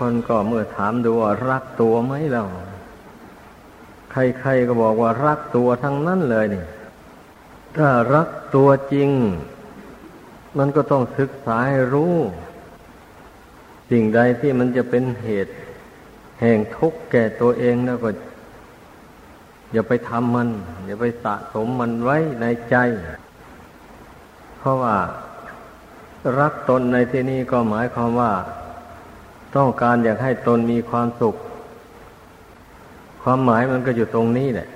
คนก็เมื่อถามดูว่ารักตัวไหมเราใครๆก็บอกว่ารักตัวทั้งนั้นเลยนี่ ถ้ารักตัวจริง มันก็ต้องศึกษาให้รู้ สิ่งใดที่มันจะเป็นเหตุ แห่งทุกข์แก่ตัวเองแล้วก็ อย่าไปทำมัน อย่าไปสะสมมันไว้ในใจ เพราะว่ารักตนในที่นี้ก็หมายความว่า ต้องการอยากให้ตนมีความสุข ความหมายมันก็อยู่ตรงนี้แหละ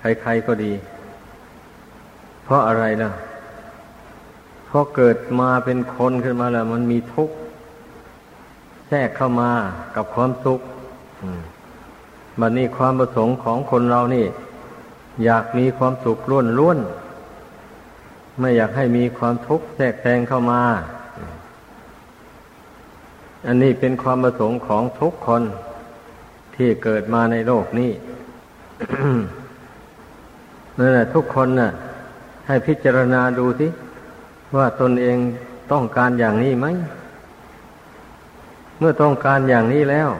ใครๆก็ดี เพราะอะไรล่ะเพราะเกิดมาเป็นคนขึ้นมาแล้ว มันมีทุกข์แทรกเข้ามากับความสุขบัดนี้ความประสงค์ของคนเรานี่ อยากมีความสุขล้วนล้วนไม่อยากให้มีความทุกข์แทรกแซงเข้ามา อันนี้เป็นความประสงค์ของทุกคนที่เกิดมาในโลกนี้นั่นแหละทุกคนน่ะ ให้พิจารณาดูสิว่าตนเองต้องการอย่างนี้ไหม เมื่อต้องการอย่างนี้แล้ว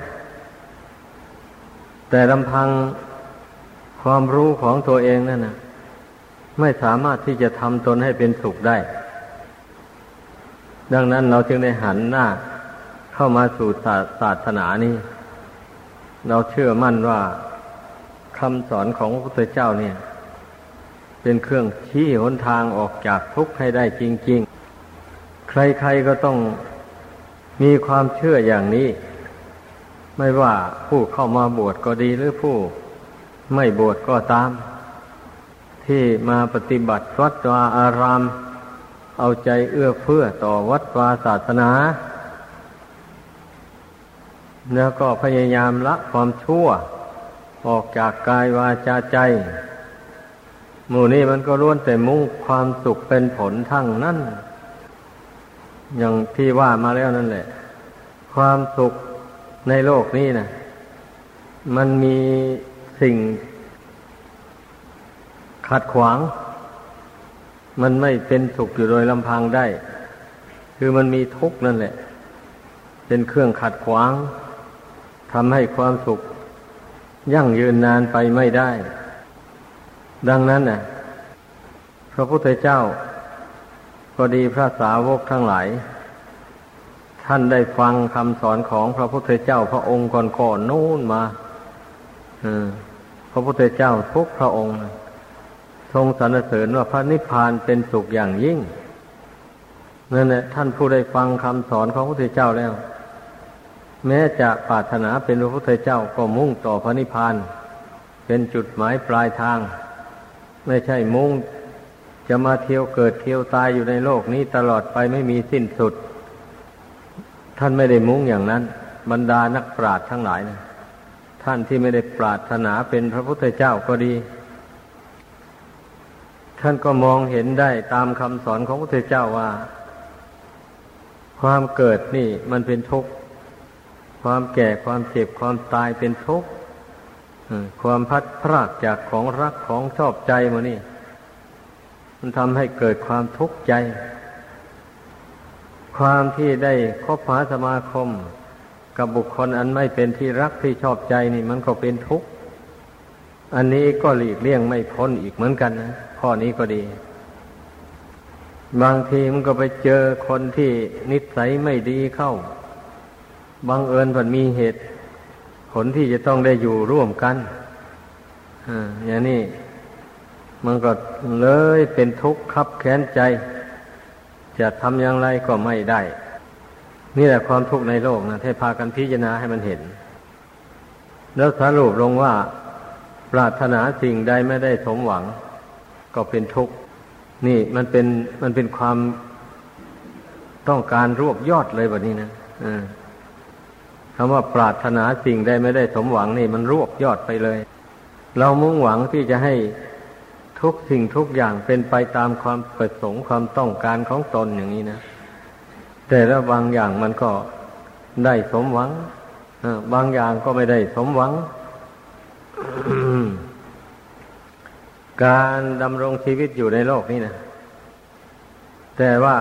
แต่ลำพังความรู้ของตัวเองนั่นนะไม่สามารถที่จะทำตนให้เป็นสุขได้ ดังนั้นเราจึงได้หันหน้า เข้ามาสู่ศาสนานี้ เราเชื่อมั่นว่าคำสอนของพระพุทธเจ้าเนี่ย เป็นเครื่องชี้หนทางออกจากทุกข์ให้ได้จริง ๆ ใครๆก็ต้องมีความเชื่ออย่างนี้ ไม่ว่าผู้เข้ามาบวชก็ดีหรือผู้ไม่บวชก็ตาม ที่มาปฏิบัติวัดวาอาราม เอาใจเอื้อเฟื้อต่อวัดวาศาสนา แล้วก็พยายามละความชั่ว ออกจากกายวาจาใจ หมู่นี้มันก็ล้วนแต่มุ่งความสุขเป็นผลทั้งนั้น อย่างที่ว่ามาแล้วนั่นแหละ ความสุขในโลกนี้นะมันมีสิ่งขัดขวาง มันไม่เป็นสุขอยู่โดยลำพังได้ คือมันมีทุกข์นั่นแหละ เป็นเครื่องขัดขวาง ทำให้ความสุข ยั่งยืนนานไปไม่ได้ ดังนั้นน่ะ พระพุทธเจ้า ก็ดีพระสาวกทั้งหลาย ท่านได้ฟังคำสอนของพระพุทธเจ้าพระองค์ก่อนๆนู่นมาพระพุทธเจ้าทุกพระองค์ ทรงสรรเสริญว่าพระนิพพานเป็นสุขอย่างยิ่งนั่นแหละท่านผู้ได้ฟังคำสอนของพระพุทธเจ้าแล้ว แม้จะปรารถนาเป็นพระพุทธเจ้าก็มุ่งต่อพระนิพพาน เป็นจุดหมายปลายทาง ไม่ใช่มุ่งจะมาเที่ยวเกิดเที่ยวตายอยู่ในโลกนี้ตลอดไปไม่มีสิ้นสุด ท่านไม่ได้มุ่งอย่างนั้น บรรดานักปราชญ์ทั้งหลายนะท่านที่ไม่ได้ปรารถนาเป็นพระพุทธเจ้าก็ดี ท่านก็มองเห็นได้ตามคำสอนของพระพุทธเจ้าว่า ความเกิดนี่มันเป็นทุกข์ ความแก่ความเจ็บความตายเป็นทุกข์ความพัดพรากจากของรักของชอบใจมานี่ มันทำให้เกิดความทุกข์ใจ ความที่ได้คบหาสมาคม กับบุคคลอันไม่เป็นที่รักที่ชอบใจนี่ มันก็เป็นทุกข์ อันนี้ก็หลีกเลี่ยงไม่พ้นอีกเหมือนกันนะข้อนี้ก็ดี บางทีมันก็ไปเจอคนที่นิสัยไม่ดีเข้า บางเอิญผันมีเหตุ ผลที่จะต้องได้อยู่ร่วมกันอ่าอย่างนี้มันก็เลยเป็นทุกข์คับแค้นใจ จะทำอย่างไรก็ไม่ได้ นี่แหละความทุกข์ในโลกนะให้พากันพิจารณาให้มันเห็น แล้วสรุปลงว่า ปรารถนาสิ่งใดไม่ได้สมหวัง ก็เป็นทุกข์ นี่มันเป็นมันเป็นความต้องการรวบยอดเลยแบบนี้นะอ่า คำว่าปรารถนาสิ่งใดไม่ได้สมหวังนี่มันรวบยอดไปเลย เรามุ่งหวังที่จะให้ทุกสิ่งทุกอย่างเป็นไปตามความประสงค์ความต้องการของตนอย่างนี้นะ แต่ล้วบางอย่างมันก็ได้สมหวังบางอย่างก็ไม่ได้สมหวัง การดำรงชีวิตอยู่ในโลกนี้นะ แต่ว่า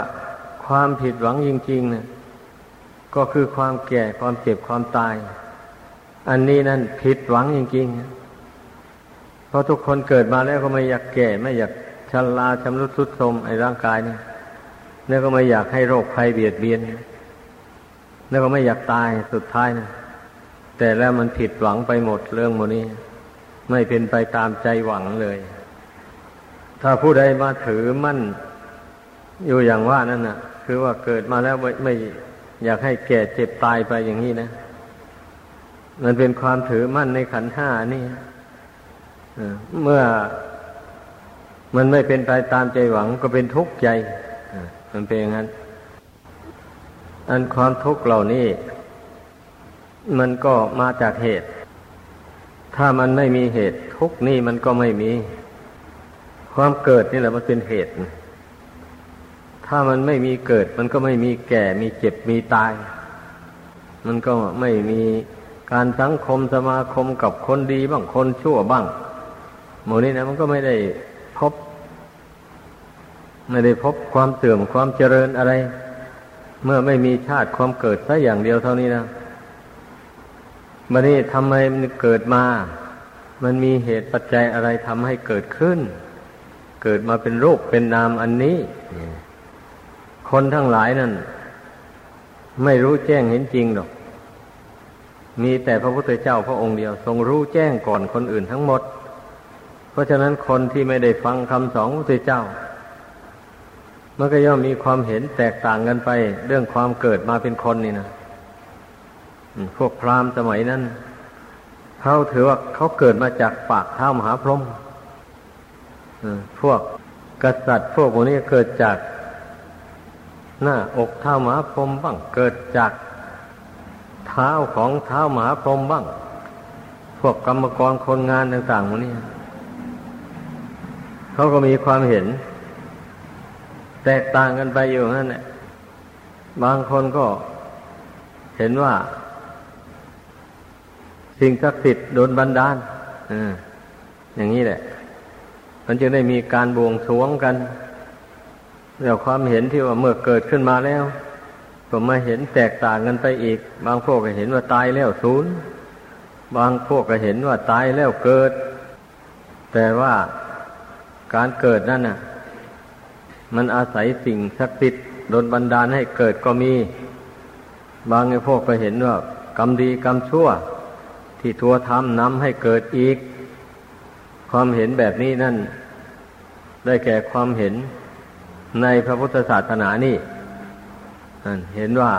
ความผิดหวังจริงๆนะ ก็คือความแก่ความเจ็บความตาย อันนี้นั่นผิดหวังจริงๆ เพราะทุกคนเกิดมาแล้วก็ไม่อยากแก่ ไม่อยากชราชำรุดทรุดโทรมไอ้ร่างกายนี่แล้วก็ไม่อยากให้โรคภัยเบียดเบียน แล้วก็ไม่อยากตายสุดท้ายนะแต่แล้วมันผิดหวังไปหมดเรื่องโมนี้ ไม่เป็นไปตามใจหวังเลย ถ้าผู้ใดมาถือมั่นอยู่อย่างว่านั่นน่ะ คือว่าเกิดมาแล้วไม่ไม่ อยากให้แก่เจ็บตายไปอย่างนี้นะ มันเป็นความถือมั่นในขันห้านี่เมื่อมันไม่เป็นไปตามใจหวังก็เป็นทุกข์ใจมันเป็นอย่างนั้น อันความทุกข์เหล่านี้ มันก็มาจากเหตุ ถ้ามันไม่มีเหตุ ทุกข์นี่มันก็ไม่มี ความเกิดนี่แหละมันเป็นเหตุ ถ้ามันไม่มีเกิด มันก็ไม่มีแก่ มีเจ็บ มีตาย มันก็ไม่มีการสังคมสมาคมกับคนดีบ้างคนชั่วบ้างหมูนี้นะมันก็ไม่ได้พบ ไม่ได้พบความเสื่อมความเจริญอะไร เมื่อไม่มีชาติความเกิดสัอย่างเดียวเท่านี้นะบันนี้ทำไมมันเกิดมา มันมีเหตุปัจจัยอะไรทำให้เกิดขึ้น เกิดมาเป็นรูปเป็นนามอันนี้ คนทั้งหลายนั่น ไม่รู้แจ้งเห็นจริงหรอก มีแต่พระพุทธเจ้าพระองค์เดียว ทรงรู้แจ้งก่อนคนอื่นทั้งหมด เพราะฉะนั้นคนที่ไม่ได้ฟังคำสอนพระพุทธเจ้า มันก็ย่อมมีความเห็นแตกต่างกันไป เรื่องความเกิดมาเป็นคนนี่นะพวกพราหมณ์สมัยนั้นเขาถือว่าเขาเกิดมาจากปากเท้ามหาพรหมพวกกษัตริย์พวกพวกนี้เกิดจาก หน้าอกเท้าหมาพรมบ้าง เกิดจากเท้าของเท้าหมาพรมบ้าง พวกกรรมกรคนงานต่างๆพวกนี้เขาก็มีความเห็น แตกต่างกันไปอยู่นั่นแหละบางคนก็เห็นว่า สิ่งศักดิ์สิทธิ์โดนบันดาลอย่างนี้แหละ มันจึงได้มีการบวงสรวงกัน แล้วความเห็นที่ว่าเมื่อเกิดขึ้นมาแล้วก็มาเห็นแตกต่างกันไปอีก บางพวกก็เห็นว่าตายแล้วศูนย์บางพวกก็เห็นว่าตายแล้วเกิด แต่ว่าการเกิดนั่นน่ะ มันอาศัยสิ่งศักดิ์สิทธิ์โดนบันดาลให้เกิดก็มี บางไอ้พวกก็เห็นว่ากรรมดีกรรมชั่ว ที่ทัวทำนำให้เกิดอีก ความเห็นแบบนี้นั่น ได้แก่ความเห็น ในพระพุทธศาสนานี่เห็นว่า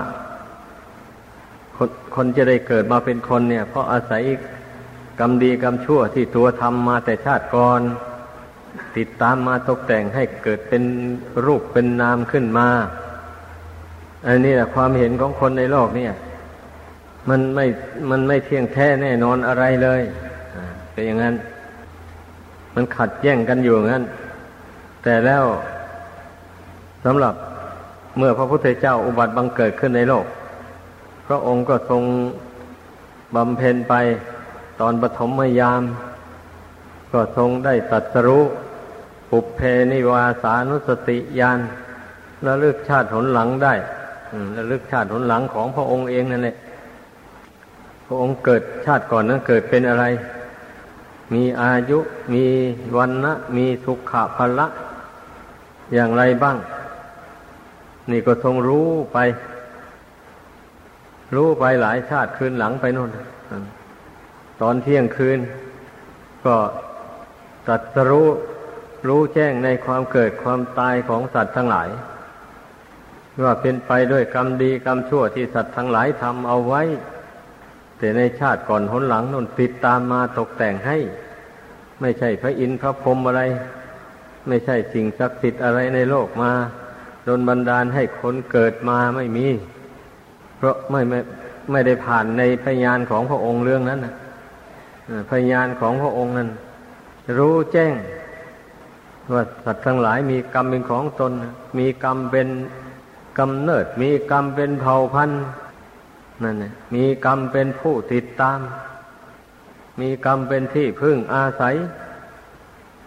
คนคนจะได้เกิดมาเป็นคนเนี่ย เพราะอาศัยกรรมดีกรรมชั่วที่ตัวทำมาแต่ชาติก่อน ติดตามมาตกแต่งให้เกิดเป็นรูปเป็นนามขึ้นมา อันนี้แหละความเห็นของคนในโลกเนี่ย มันไม่มันไม่เที่ยงแท้แน่นอนอะไรเลยเป็นอย่างนั้น มันขัดแย้งกันอยู่งั้น แต่แล้ว สำหรับเมื่อพระพุทธเจ้าอุบัติบังเกิดขึ้นในโลก พระองค์ก็ทรงบำเพ็ญไปตอนปฐมยาม ก็ทรงได้ตัดสรู้ปุเพนิวาสานุสติญาณระลึกชาติหนหลังได้ระลึกชาติหนหลังของพระองค์เองนั่นแหละพระองค์เกิดชาติก่อนนั้นเกิดเป็นอะไร มีอายุมีวันนะมีสุขะพละอย่างไรบ้าง นี่ก็ทรงรู้ไป รู้ไปหลายชาติคืนหลังไปโน่นตอนเที่ยงคืน ก็ตัดสรู้รู้แจ้งในความเกิดความตายของสัตว์ทั้งหลาย ว่าเป็นไปด้วยกรรมดีกรรมชั่วที่สัตว์ทั้งหลายทำเอาไว้ แต่ในชาติก่อนหนหลังนนติดตามมาตกแต่งให้ ไม่ใช่พระอินทร์พระพรหมอะไร ไม่ใช่สิ่งศักดิ์สิทธิ์อะไรในโลกมา ดนบันดาลให้คนเกิดมาไม่มี เพราะไม่ไม่ไม่ได้ผ่านในพยานของพระองค์เรื่องนั้นนะพยานของพระองค์นั้น รู้แจ้ง ว่าสัตว์ทั้งหลายมีกรรมเป็นของตน มีกรรมเป็นกำเนิด มีกรรมเป็นเผ่าพันธุ์นั่นมีกรรมเป็นผู้ติดตาม มีกรรมเป็นที่พึ่งอาศัย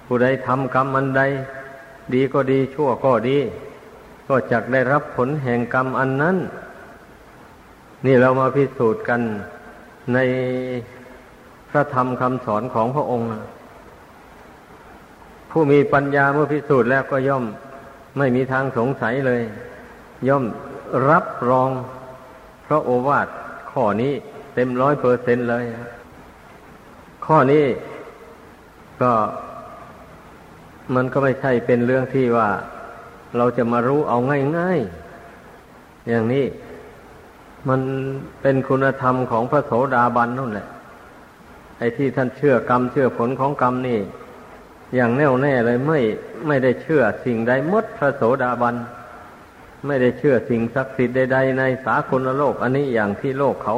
ผู้ใดทำกรรมอันใด ดีก็ดีชั่วก็ดี ก็จักได้รับผลแห่งกรรมอันนั้น นี่เรามาพิสูจน์กันในพระธรรมคำสอนของพระองค์ ผู้มีปัญญาเมื่อพิสูจน์แล้วก็ย่อมไม่มีทางสงสัยเลย ย่อมรับรองพระโอวาทข้อนี้เต็มร้อยเปอร์เซนเลย ข้อนี้ก็มันก็ไม่ใช่เป็นเรื่องที่ว่า เราจะมารู้เอาง่ายๆ อย่างนี้มันเป็นคุณธรรมของพระโสดาบันนั่นแหละ ไอ้ที่ท่านเชื่อกรรมเชื่อผลของกรรมนี่ อย่างแน่วแน่เลยไม่ไม่ได้เชื่อสิ่งใดมดพระโสดาบัน ไม่ได้เชื่อสิ่งศักดิ์สิทธิ์ใดๆในสากลโลก อันนี้อย่างที่โลกเขา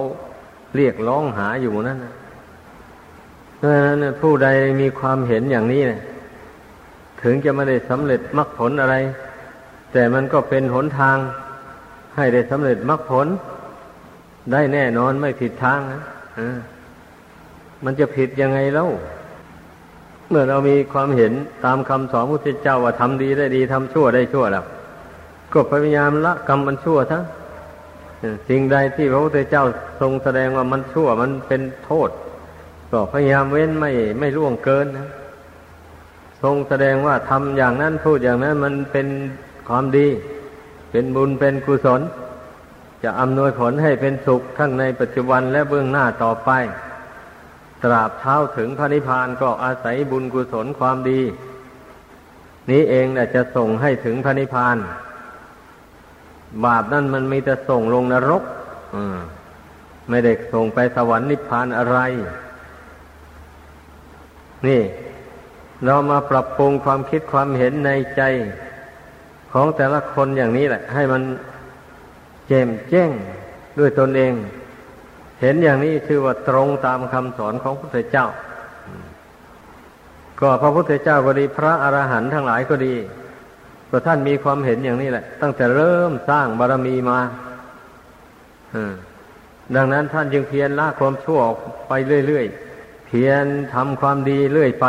เรียกร้องหาอยู่นั่นนะนั้นผู้ใดมีความเห็นอย่างนี้เนี่ยถึงจะไม่ได้สำเร็จมรรคผลอะไร แต่มันก็เป็นหนทางให้ได้สำเร็จมรรคผล ได้แน่นอนไม่ผิดทางนะมันจะผิดยังไงแล้ว เมื่อเรามีความเห็นตามคำสอนพระพุทธเจ้าว่าทำดีได้ดีทำชั่วได้ชั่วแล้ว ก็พยายามละกรรมมันชั่วทั้งสิ่งใดที่พระพุทธเจ้าทรงแสดงว่ามันชั่วมันเป็นโทษ ก็พยายามเว้นไม่ไม่ล่วงเกินนะ ทรงแสดงว่าทำอย่างนั้นพูดอย่างนั้นมันเป็น ความดี เป็นบุญเป็นกุศล จะอำนวยผลให้เป็นสุขทั้งในปัจจุบันและเบื้องหน้าต่อไป ตราบเท้าถึงพระนิพพานก็อาศัยบุญกุศลความดี นี้เองแหละจะส่งให้ถึงพระนิพพาน บาปนั่นมันมีแต่ส่งลงนรกไม่ได้ส่งไปสวรรค์นิพพานอะไร นี่ เรามาปรับปรุงความคิดความเห็นในใจ ของแต่ละคนอย่างนี้แหละ ให้มันแจ่มแจ้งด้วยตนเอง เห็นอย่างนี้ชื่อว่าตรงตามคำสอนของพระพุทธเจ้า ก็พระพุทธเจ้าก็ดี พระอรหันต์ทั้งหลายก็ดีก็ท่านมีความเห็นอย่างนี้แหละ ตั้งแต่เริ่มสร้างบารมีมาดังนั้นท่านจึงเพียรละความชั่วออกไปเรื่อยๆ เพียรทำความดีเรื่อยไป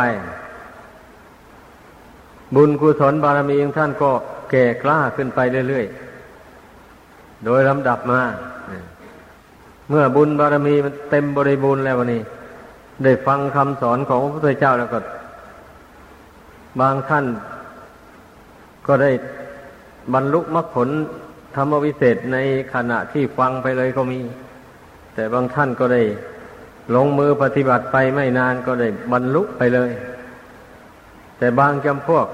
บุญกุศลบารมีของท่านก็ แก่กล้าขึ้นไปเรื่อยๆ โดยลำดับมา เมื่อบุญบารมีมันเต็มบริบูรณ์แล้ววันนี้ ได้ฟังคำสอนของพระพุทธเจ้าแล้วก็ บางท่านก็ได้บรรลุมรรคผลธรรมวิเศษในขณะที่ฟังไปเลยก็มี แต่บางท่านก็ได้ลงมือปฏิบัติไปไม่นานก็ได้บรรลุไปเลย แต่บางจำพวก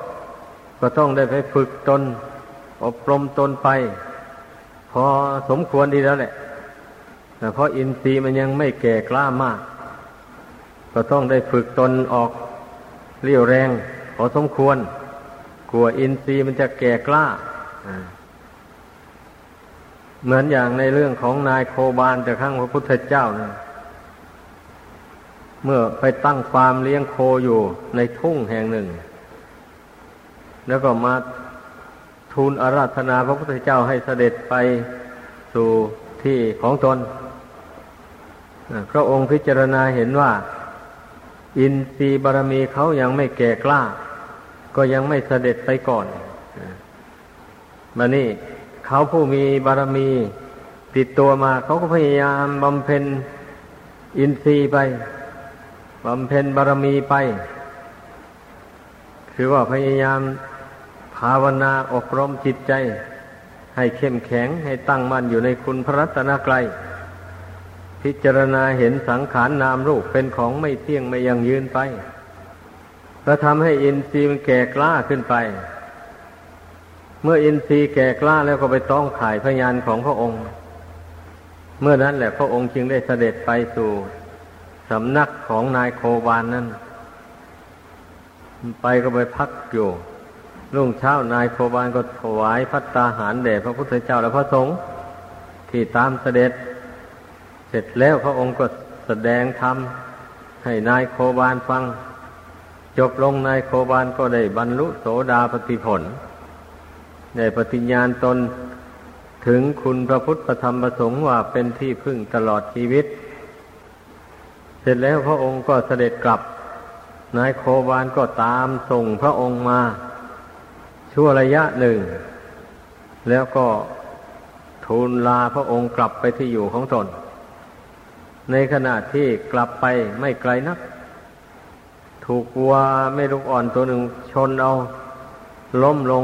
ก็ต้องได้ไปฝึกตน อบรมตนไป พอสมควรดีแล้วแหละแต่เพราะอินทรีย์มันยังไม่แก่กล้ามาก ก็ต้องได้ฝึกตนออกเรี่ยวแรง พอสมควร กลัวอินทรีย์มันจะแก่กล้าเหมือนอย่างในเรื่องของนายโคบาลแต่ข้างพระพุทธเจ้านะเมื่อไปตั้งฟาร์มเลี้ยงโคอยู่ในทุ่งแห่งหนึ่ง แล้วก็มาทูลอาราธนาพระพุทธเจ้าให้เสด็จไปสู่ที่ของตนพระองค์พิจารณาเห็นว่า อินทรีย์บารมีเขายังไม่แก่กล้า ก็ยังไม่เสด็จไปก่อนมานี่เขาผู้มีบารมีติดตัวมาเขาก็พยายามบำเพ็ญอินทรีย์ไปบำเพ็ญบารมีไป คือว่าพยายาม ภาวนาอบรมจิตใจ ให้เข้มแข็งให้ตั้งมั่นอยู่ในคุณพระรัตนกรัยพิจารณาเห็นสังขารนนามรูปเป็นของไม่เที่ยงไม่ยังยืนไปแล้วทำให้อินทรีย์มันแก่กล้าขึ้นไป เมื่ออินทรีย์แก่กล้าแล้วก็ไปต้องขายพยานของพระองค์ เมื่อนั้นแหละพระองค์จึงได้เสด็จไปสู่สำนักของนายโควานนั้นไปก็ไปพักอยู่ รุ่งเช้านายโคบาลก็ถวายพัตตาหารแด่พระพุทธเจ้าและพระสงฆ์ที่ตามเสด็จ เสร็จแล้วพระองค์ก็แสดงธรรมให้นายโคบาลฟัง จบลงนายโคบาลก็ได้บรรลุโสดาปฏิผลได้ปฏิญญาณตนถึงคุณพระพุทธธรรมประสงค์ว่าเป็นที่พึ่งตลอดชีวิต เสร็จแล้วพระองค์ก็เสด็จกลับ นายโคบาลก็ตามส่งพระองค์มา ชั่วระยะหนึ่ง แล้วก็ทูลลาพระองค์กลับไปที่อยู่ของตน ในขณะที่กลับไปไม่ไกลนัก ถูกวัวไม่ลูกอ่อนตัวหนึ่งชนเอา ล้มลง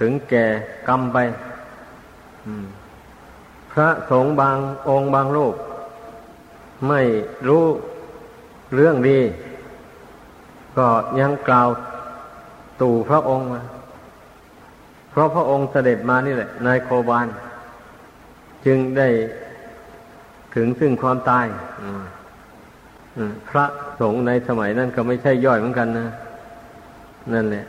ถึงแก่กรรมไปพระสงฆ์บางองค์บางรูปไม่รู้เรื่องดี ก็ยังกล่าวตู่พระองค์มา เพราะพระองค์เสด็จมานี่แหละ นายโคบาล จึงได้ถึงซึ่งความตายพระสงฆ์ในสมัยนั้นก็ไม่ใช่ย่อยเหมือนกันนะนั่นแหละ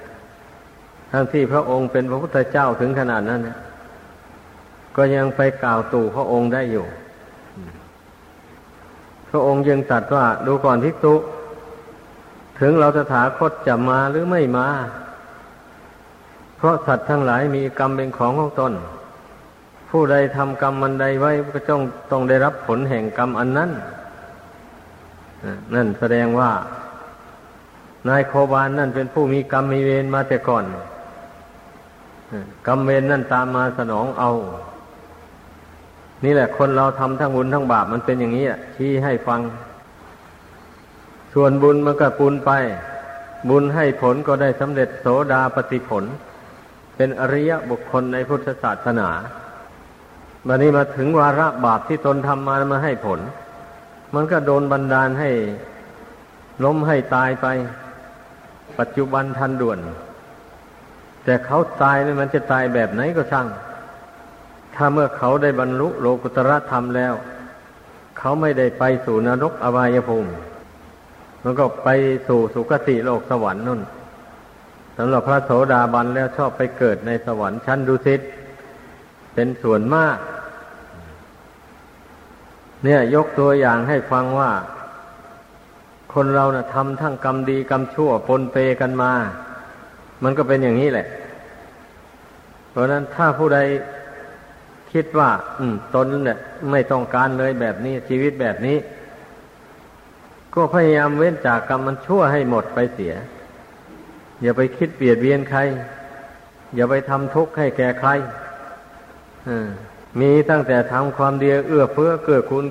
ทั้งที่พระองค์เป็นพระพุทธเจ้าถึงขนาดนั้นนะก็ยังไปกล่าวตู่พระองค์ได้อยู่ พระองค์ยังตัดว่าดูก่อนทิกตุ ถึงเราจะถาคตจะมาหรือไม่มา เพราะสัตว์ทั้งหลายมีกรรมเป็นของของตน ผู้ใดทำกรรมมันใดไว้ก็ต้องต้องได้รับผลแห่งกรรมอันนั้น นั่นแสดงว่า นายโคบานนั่นเป็นผู้มีกรรมมีเวรมาแต่ก่อนกรรมเวรนั่นตามมาสนองเอา นี่แหละคนเราทำทั้งบุญทั้งบาปมันเป็นอย่างนี้อะที่ให้ฟัง ส่วนบุญมันก็ปุนไป บุญให้ผลก็ได้สำเร็จโสดาปฏิผล เป็นอริยบุคคลในพุทธศาสนาบัดนี้มาถึงวาระบาปที่ตนทำมามาให้ผล มันก็โดนบันดาลให้ล้มให้ตายไป ปัจจุบันทันด่วน แต่เขาตายนี่มันจะตายแบบไหนก็ช่าง ถ้าเมื่อเขาได้บรรลุโลกุตรธรรมแล้ว เขาไม่ได้ไปสู่นรกอบายภูมิมันก็ไปสู่สุคติโลกสวรรค์นั่น สำหรับพระโสดาบันแล้วชอบไปเกิดในสวรรค์ชั้นดุสิตเป็นส่วนมาก เนี่ยยกตัวอย่างให้ฟังว่า คนเรานะ่ะทำทั้งกรรมดีกรรมชั่วปนเปกันมา มันก็เป็นอย่างนี้แหละ เพราะนั้นถ้าผู้ใดคิดว่า อืมตนเนี่ยไม่ต้องการเลยแบบนี้ชีวิตแบบนี้ ก็พยายามเว้นจากกรรมมันชั่วให้หมดไปเสีย อย่าไปคิดเบียดเบียนใคร อย่าไปทำทุกข์ให้แก่ใครมีตั้งแต่ทำความดีเอื้อเฟื้อเกื้อกูล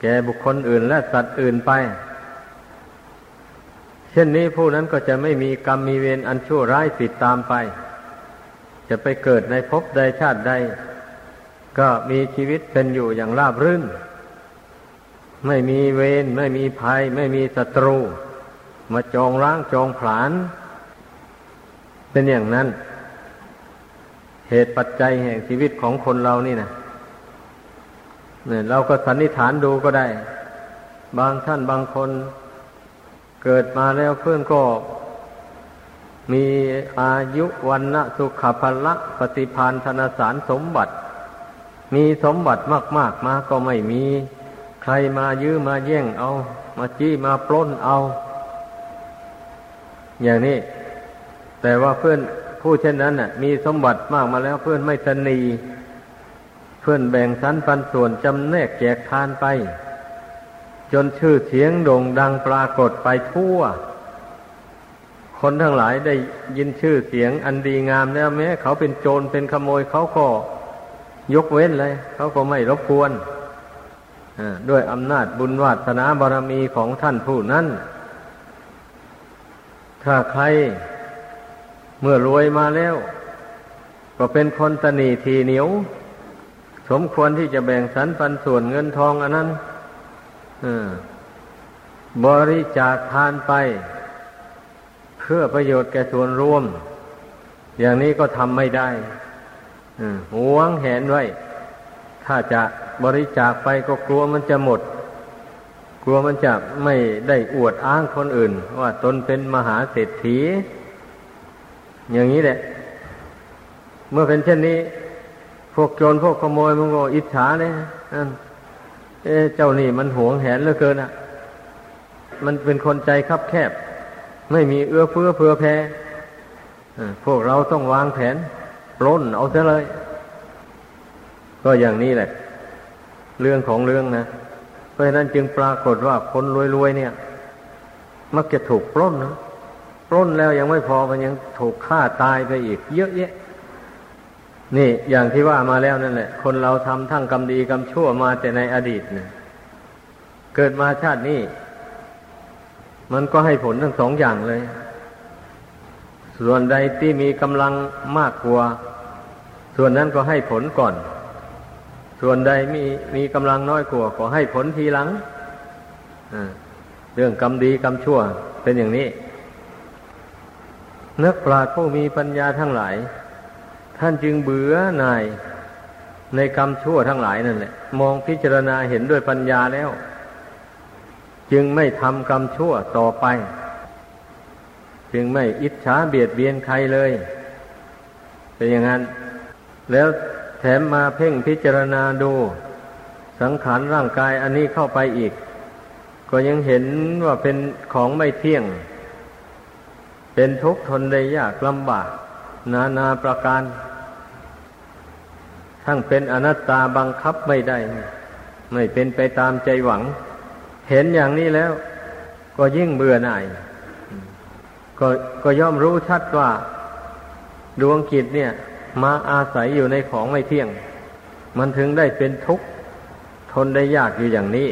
แก่บุคคลอื่นและสัตว์อื่นไป เช่นนี้ผู้นั้นก็จะไม่มีกรรมมีเวรอันชั่วร้ายติดตามไป จะไปเกิดในภพใดชาติใด ก็มีชีวิตเป็นอยู่อย่างราบรื่น ไม่มีเวรไม่มีภัย ไม่มีศัตรู มาจองร้างจองผลาญเป็นอย่างนั้น เหตุปัจจัยแห่งชีวิตของคนเรานี่นะเนี่ยเราก็สันนิษฐานดูก็ได้ บางท่านบางคนเกิดมาแล้วเพื่อนก็มีอายุวันนะสุขภละปฏิพานธนสารสมบัติ มีสมบัติมากๆมาก็ไม่มี ใครมายื้อมาแย่งเอา มาจี้มาปล้นเอา อย่างนี้ แต่ว่าเพื่อนผู้เช่นนั้นน่ะ มีสมบัติมากมาแล้วเพื่อนไม่ตนี เพื่อนแบ่งสรรปันส่วนจำแนกแจกทานไป จนชื่อเสียงโด่งดังปรากฏไปทั่ว คนทั้งหลายได้ยินชื่อเสียงอันดีงามแล้วแม้ เขาเป็นโจรเป็นขโมยเขาก็ยกเว้นเลย เขาก็ไม่รบกวนด้วยอำนาจบุญวาสนาบารมีของท่านผู้นั้น ถ้าใครเมื่อรวยมาแล้ว ก็เป็นคนตนีทีเหนียว สมควรที่จะแบ่งสรรปันส่วนเงินทองอันนั้นบริจาคทานไป เพื่อประโยชน์แก่ส่วนรวม อย่างนี้ก็ทำไม่ได้หวงแหนไว้ ถ้าจะบริจาคไปก็กลัวมันจะหมด กลัวมันจะไม่ได้อวดอ้างคนอื่น ว่าตนเป็นมหาเศรษฐี อย่างนี้แหละ เมื่อเป็นเช่นนี้ พวกโจรพวกขโมยมันก็อิจฉาเนี่ยเอ๊เจ้านี่มันหวงแหนเหลือเกินอะ มันเป็นคนใจคับแคบ ไม่มีเอื้อเฟื้อเผื่อแผ่พวกเราต้องวางแผนปล้นเอาเสียเลย ก็อย่างนี้แหละ เรื่องของเรื่องนะ เพราะฉะนั้นจึงปรากฏว่าคนรวยๆเนี่ย มักจะถูกปล้นนะปล้นแล้วยังไม่พอมันยังถูกฆ่าตายไปอีก เยอะแยะ นี่อย่างที่ว่ามาแล้วนั่นแหละ คนเราทำทั้งกรรมดีกรรมชั่วมาแต่ในอดีตเนี่ยเกิดมาชาตินี้ มันก็ให้ผลทั้งสองอย่างเลย ส่วนใดที่มีกำลังมากกว่า ส่วนนั้นก็ให้ผลก่อน ส่วนใดมีมีกำลังน้อยกว่าก็ให้ผลทีหลังเรื่องกรรมดีกรรมชั่วเป็นอย่างนี้ นักปราชญ์ผู้มีปัญญาทั้งหลาย ท่านจึงเบื่อหน่ายในกรรมชั่วทั้งหลายนั่นแหละมองพิจารณาเห็นด้วยปัญญาแล้ว จึงไม่ทำกรรมชั่วต่อไป จึงไม่อิจฉาเบียดเบียนใครเลยเป็นอย่างนั้น แล้ว ถมมาเพ่งพิจารณาดู สังขารร่างกายอันนี้เข้าไปอีก ก็ยังเห็นว่าเป็นของไม่เที่ยง เป็นทุกข์ทนได้ยากลำบาก นานาประการ ทั้งเป็นอนัตตาบังคับไม่ได้ ไม่เป็นไปตามใจหวัง เห็นอย่างนี้แล้ว ก็ยิ่งเบื่อหน่าย ก็ก็ย่อมรู้ชัดว่า ดวงกิจเนี่ย มาอาศัยอยู่ในของไม่เที่ยง มันถึงได้เป็นทุกข์ทนได้ยากอยู่อย่างนี้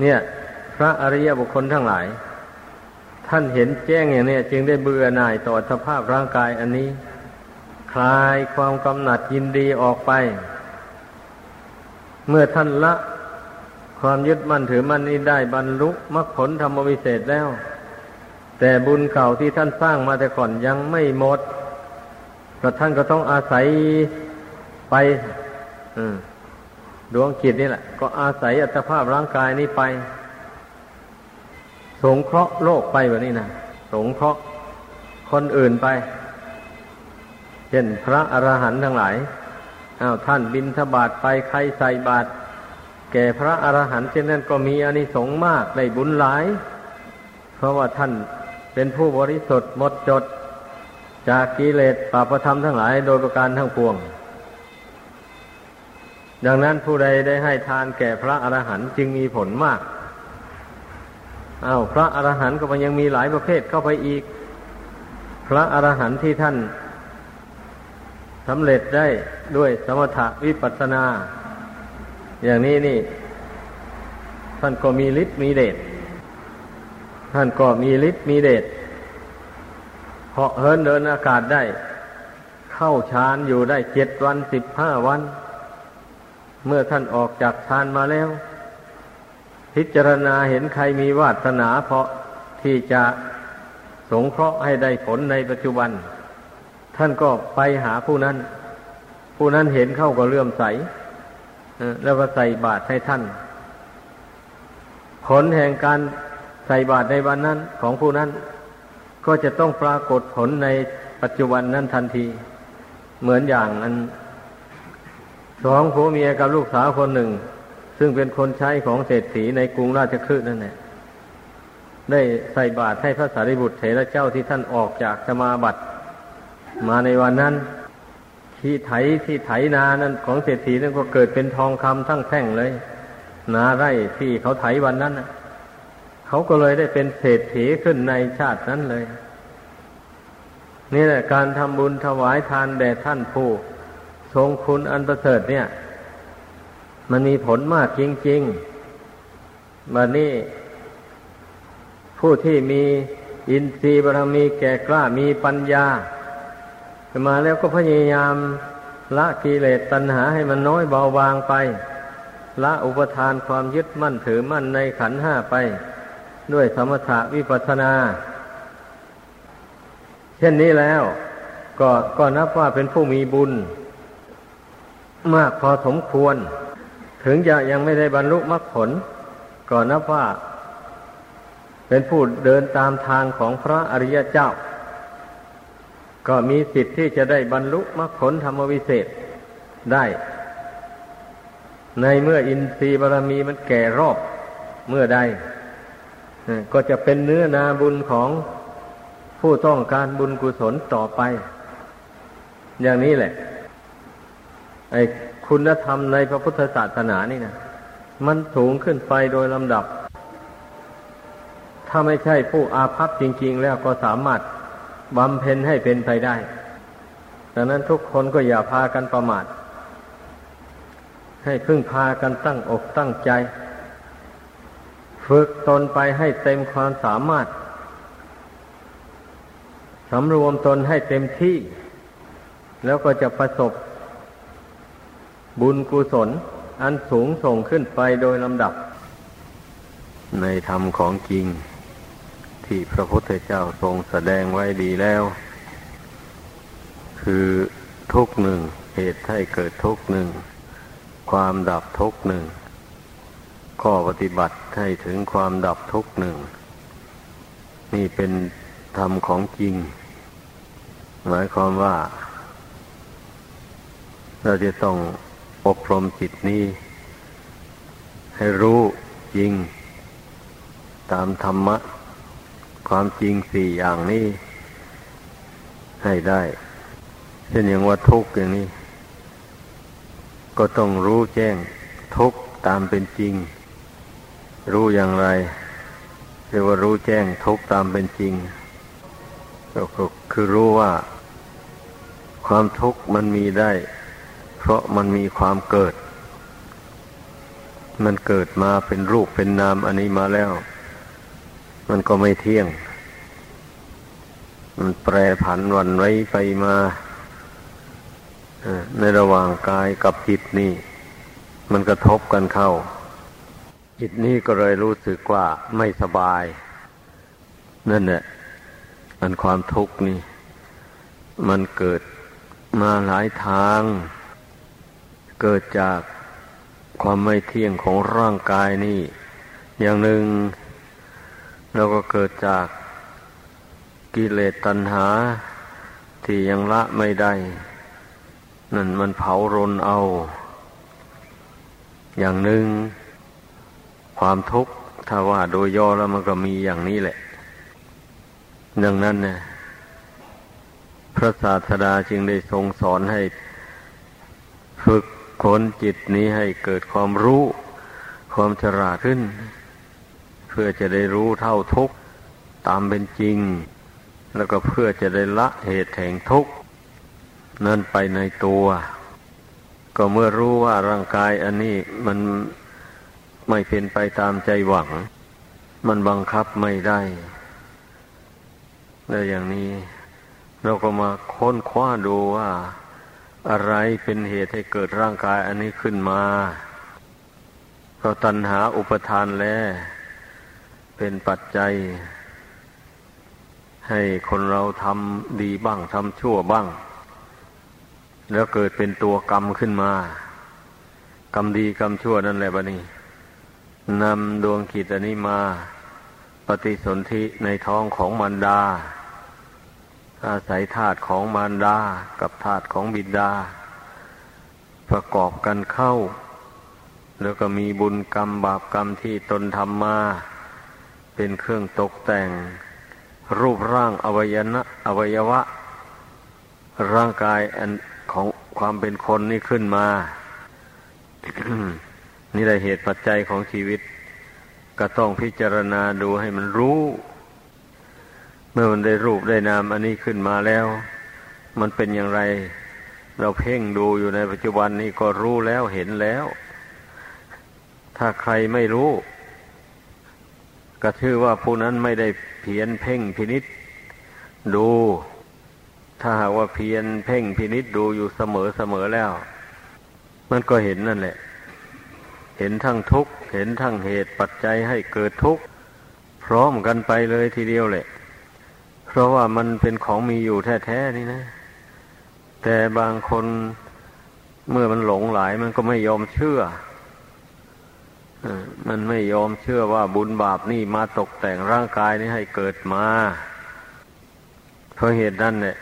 เนี่ย พระอริยบุคคลทั้งหลาย ท่านเห็นแจ้งอย่างนี้จึงได้เบื่อหน่ายต่อสภาพร่างกายอันนี้ คลายความกำหนัดยินดีออกไป เมื่อท่านละความยึดมั่นถือมั่นนี้ได้บรรลุมรรคผลธรรมวิเศษแล้ว แต่บุญเก่าที่ท่านสร้างมาแต่ก่อนยังไม่หมด กระท่านก็ต้องอาศัยไปดวงจิตนี่แหละ ก็อาศัยอัตภาพร่างกายนี้ไป สงเคราะห์โลกไปแบบนี้นะสงเคราะห์คนอื่นไป เช่นพระอรหันต์ทั้งหลายอ้าวท่านบินทบาทไปใครใส่บาตรแก่พระอรหันต์เช่นนั้นก็มีอานิสงส์มากได้บุญหลาย เพราะว่าท่านเป็นผู้บริสุทธิ์หมดจด จากกิเลสปาประธรรมทั้งหลายโดยประการทั้งปวง ดังนั้นผู้ใดได้ให้ทานแก่พระอรหันต์จึงมีผลมากอา้าวพระอรหันต์ก็มันยังมีหลายประเภทเข้าไปอีก พระอรหันต์ที่ท่านสำเร็จได้ด้วยสมถะวิปัสสนา อย่างนี้นี่ ท่านก็มีฤทธิ์มีเดชท่านก็มีฤทธิ์มีเดช เหาะเหินเดินอากาศได้ เข้าฌานอยู่ได้เจ็ดวันสิบห้าวัน เมื่อท่านออกจากฌานมาแล้ว พิจารณาเห็นใครมีวาสนาเพราะที่จะสงเคราะห์ให้ได้ผลในปัจจุบัน ท่านก็ไปหาผู้นั้น ผู้นั้นเห็นเข้าก็เลื่อมใสแล้วก็ใส่บาตรให้ท่าน ผลแห่งการใส่บาตรในวันนั้นของผู้นั้น ก็จะต้องปรากฏผลในปัจจุบันนั้นทันที เหมือนอย่างนั้นสองผัวเมียกับลูกสาวคนหนึ่ง ซึ่งเป็นคนใช้ของเศรษฐีในกรุงราชคฤห์นั่นแหละได้ใส่บาตรให้พระสารีบุตรเถระเจ้าที่ท่านออกจากสมาบัติ มาในวันนั้นที่ไถที่ไถนานั้นของเศรษฐีนั้นก็เกิดเป็นทองคำทั้งแท่งเลย นาไร่ที่เขาไถวันนั้น เขาก็เลยได้เป็นเศรษฐีขึ้นในชาตินั้นเลย นี่แหละการทำบุญถวายทานแด่ท่านผู้ทรงคุณอันประเสริฐเนี่ย มันมีผลมากจริงๆบัดนี้ ผู้ที่มีอินทรีย์บารมีแก่กล้ามีปัญญามาแล้วก็พยายามละกิเลสตัณหาให้มันน้อยเบาบางไป ละอุปทานความยึดมั่นถือมั่นในขันห้าไป ด้วยสมถะวิปัสนา เช่นนี้แล้ว ก็ก็นับว่าเป็นผู้มีบุญ มากพอสมควร ถึงจะยังไม่ได้บรรลุมรรคผล ก็นับว่า เป็นผู้เดินตามทางของพระอริยเจ้า ก็มีสิทธิ์ที่จะได้บรรลุมรรคผลธรรมวิเศษได้ ในเมื่ออินทรีย์บารมีมันแก่รอบเมื่อใด ก็จะเป็นเนื้อนาบุญของผู้ต้องการบุญกุศลต่อไป อย่างนี้แหละ ไอ้คุณธรรมในพระพุทธศาสนานี่นะมันสูงขึ้นไปโดยลำดับ ถ้าไม่ใช่ผู้อาภัพจริง ๆ แล้วก็สามารถบำเพ็ญให้เป็นไปได้ดังนั้นทุกคนก็อย่าพากันประมาท ให้พึ่งพากันตั้งอกตั้งใจ ฝึกตนไปให้เต็มความสามารถสำรวมตนให้เต็มที่ แล้วก็จะประสบ บุญกุศล อันสูงส่งขึ้นไปโดยลำดับ ในธรรมของจริง ที่พระพุทธเจ้าทรงแสดงไว้ดีแล้ว คือทุกหนึ่ง เหตุให้เกิดทุกหนึ่ง ความดับทุกหนึ่ง ข้อปฏิบัติให้ถึงความดับทุกหนึ่ง นี่เป็นธรรมของจริง หมายความว่า เราจะต้องอบรมจิตนี้ ให้รู้จริง ตามธรรมะ ความจริงสี่อย่างนี้ ให้ได้ เช่นอย่างว่าทุกข์อย่างนี้ ก็ต้องรู้แจ้งทุกข์ตามเป็นจริง รู้อย่างไรเรียกว่ารู้แจ้งทุกตามเป็นจริงก็คือรู้ว่า ความทุกข์มันมีได้ เพราะมันมีความเกิด มันเกิดมาเป็นรูปเป็นนามอันนี้มาแล้ว มันก็ไม่เที่ยง มันแปรผันวันไว้ไปมาในระหว่างกายกับจิตนี่ มันกระทบกันเข้า จิตนี้ก็เลยรู้สึกว่าไม่สบาย นั่นแหละมันความทุกข์นี่ มันเกิดมาหลายทาง เกิดจากความไม่เที่ยงของร่างกายนี่ อย่างหนึ่งเราก็เกิดจากกิเลสตัณหา ที่ยังละไม่ได้ นั่นมันเผารนเอา อย่างหนึ่ง ความทุกข์ถ้าว่าโดยย่อแล้วมันก็มีอย่างนี้แหละ ดังนั้นเนี่ยพระศาสดาจึงได้ทรงสอนให้ ฝึกขนจิตนี้ให้เกิดความรู้ ความฉลาดขึ้น เพื่อจะได้รู้เท่าทุกข์ตามเป็นจริง แล้วก็เพื่อจะได้ละเหตุแห่งทุกข์นั่นไปในตัว ก็เมื่อรู้ว่าร่างกายอันนี้มัน ไม่เป็นไปตามใจหวัง มันบังคับไม่ได้แล้วอย่างนี้ เราก็มาค้นคว้าดูว่า อะไรเป็นเหตุให้เกิดร่างกายอันนี้ขึ้นมาเพราตัณหาอุปทานแล เป็นปัจจัย ให้คนเราทำดีบ้างทำชั่วบ้าง แล้วเกิดเป็นตัวกรรมขึ้นมา กรรมดีกรรมชั่วนั่นแหละบะนี่ นำดวงขีดอันนี้มาปฏิสนธิในท้องของมารดา อาศัยธาตุของมารดากับธาตุของบิดา ประกอบกันเข้า แล้วก็มีบุญกรรมบาปกรรมที่ตนทำมา เป็นเครื่องตกแต่ง รูปร่างอวัยนะอวัยวะ ร่างกายอันของความเป็นคนนี่ขึ้นมา นี่แหละเหตุปัจจัยของชีวิต ก็ต้องพิจารณาดูให้มันรู้ เมื่อมันได้รูปได้นามอันนี้ขึ้นมาแล้ว มันเป็นอย่างไร เราเพ่งดูอยู่ในปัจจุบันนี้ก็รู้แล้วเห็นแล้ว ถ้าใครไม่รู้ ก็ชื่อว่าผู้นั้นไม่ได้เพียนเพ่งพินิษดู ถ้าหากว่าเพียนเพ่งพินิษดูอยู่เสมอเสมอแล้ว มันก็เห็นนั่นแหละ เห็นทั้งทุกข์ เห็นทั้งเหตุปัจจัยให้เกิดทุกข์พร้อมกันไปเลยทีเดียวแหละ เพราะว่ามันเป็นของมีอยู่แท้ๆนี่นะ แต่บางคนเมื่อมันหลงหลายมันก็ไม่ยอมเชื่อมันไม่ยอมเชื่อว่าบุญบาปนี่มาตกแต่งร่างกายนี้ให้เกิดมา เพราะเหตุนั้นเนี่ย